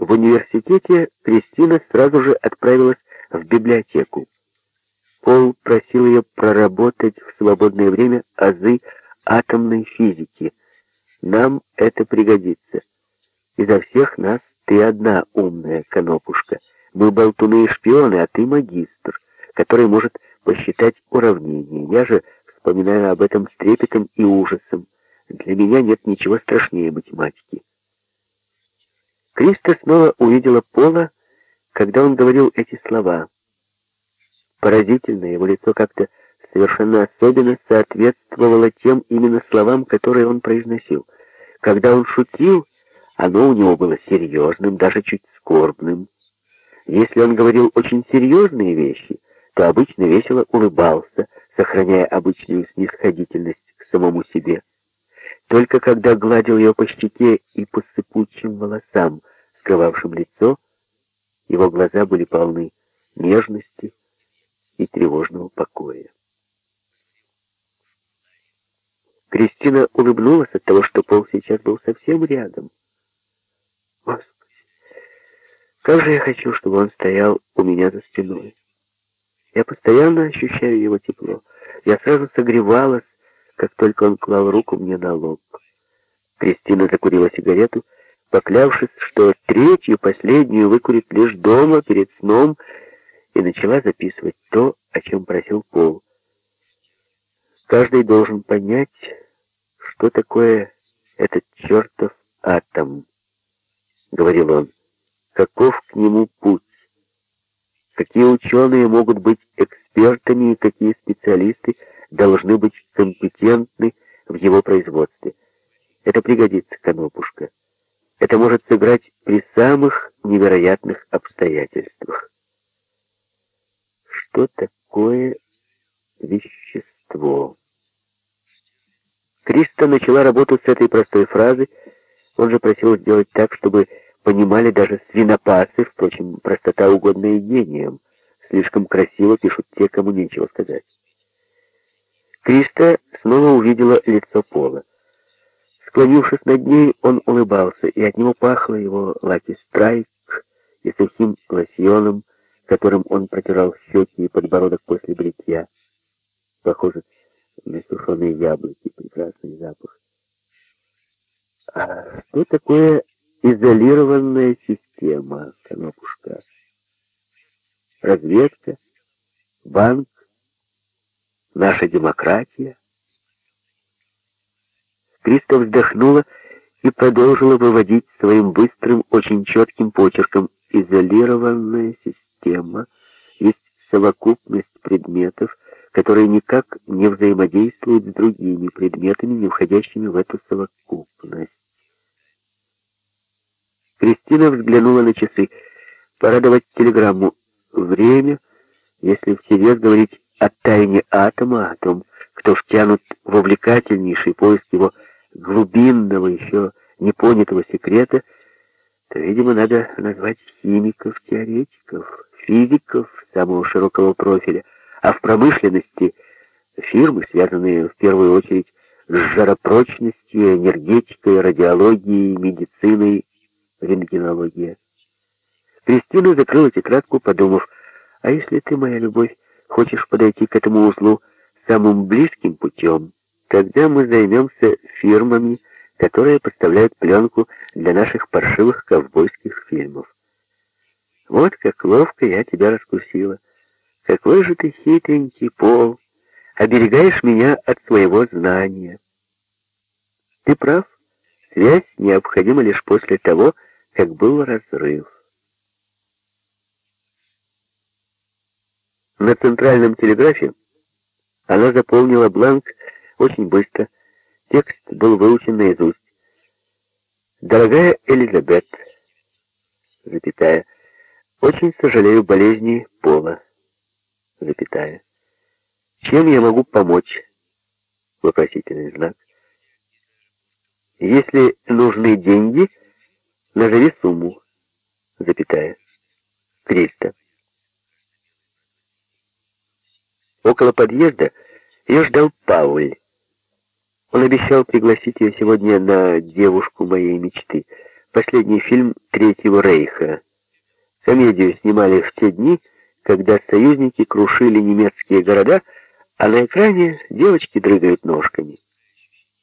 В университете Кристина сразу же отправилась в библиотеку. Пол просил ее проработать в свободное время азы атомной физики. Нам это пригодится. Изо всех нас ты одна умная конопушка. Мы болтуны и шпионы, а ты магистр, который может посчитать уравнения. Я же вспоминаю об этом с трепетом и ужасом. Для меня нет ничего страшнее математики. Криста снова увидела Пола, когда он говорил эти слова. Поразительно, его лицо как-то совершенно особенно соответствовало тем именно словам, которые он произносил. Когда он шутил, оно у него было серьезным, даже чуть скорбным. Если он говорил очень серьезные вещи, то обычно весело улыбался, сохраняя обычную снисходительность к самому себе. Только когда гладил ее по щеке и по сыпучим волосам, скрывавшим лицо, его глаза были полны нежности и тревожного покоя. Кристина улыбнулась от того, что Пол сейчас был совсем рядом. Господи, как же я хочу, чтобы он стоял у меня за спиной. Я постоянно ощущаю его тепло. Я сразу согревалась, как только он клал руку мне на лоб. Кристина закурила сигарету, поклявшись, что третью, последнюю выкурит лишь дома, перед сном, и начала записывать то, о чем просил Пол. Каждый должен понять, что такое этот чертов атом, — говорил он, — каков к нему путь, какие ученые могут быть экспертами и какие специалисты должны быть компетентны в его производстве. Это пригодится, Конопушка. Это может сыграть при самых невероятных обстоятельствах. Что такое вещество? Криста начала работу с этой простой фразы. Он же просил сделать так, чтобы понимали даже свинопасы, впрочем, простота угодная гением. Слишком красиво пишут те, кому нечего сказать. Криста снова увидела лицо Пола. Склонившись над ней, он улыбался, и от него пахло его лаки страйк и сухим лосьоном, которым он протирал щеки и подбородок после бритья. Похоже на сушеные яблоки, прекрасный запах. А что такое изолированная система, Конопушка? Разведка? Банк? Наша демократия? Криста вздохнула и продолжила выводить своим быстрым, очень четким почерком изолированная система есть совокупность предметов, которые никак не взаимодействуют с другими предметами, не входящими в эту совокупность. Кристина взглянула на часы. Пора давать телеграмму. Время, если всерьез говорить о тайне атома, о том, кто втянут в увлекательнейший поиск его глубинного, еще непонятого секрета, то, видимо, надо назвать химиков-теоретиков, физиков самого широкого профиля, а в промышленности фирмы, связанные в первую очередь с жаропрочностью, энергетикой, радиологией, медициной, рентгенологией. Кристина закрыла тетрадку, подумав, а если ты, моя любовь, хочешь подойти к этому узлу самым близким путем, Тогда мы займемся фирмами, которые поставляют пленку для наших паршивых ковбойских фильмов. Вот как ловко я тебя раскусила. Какой же ты хитренький, Пол. Оберегаешь меня от своего знания. Ты прав. Связь необходима лишь после того, как был разрыв. На центральном телеграфе она заполнила бланк очень быстро. Текст был выучен наизусть. «Дорогая Элизабет, запятая, очень сожалею болезни Пола, запятая. Чем я могу помочь?» Вопросительный знак. «Если нужны деньги, назови сумму, запятая. Триста». Около подъезда ее ждал Пауль. Он обещал пригласить ее сегодня на девушку моей мечты. последний фильм Третьего Рейха. Комедию снимали в те дни, когда союзники крушили немецкие города, а на экране девочки дрыгают ножками.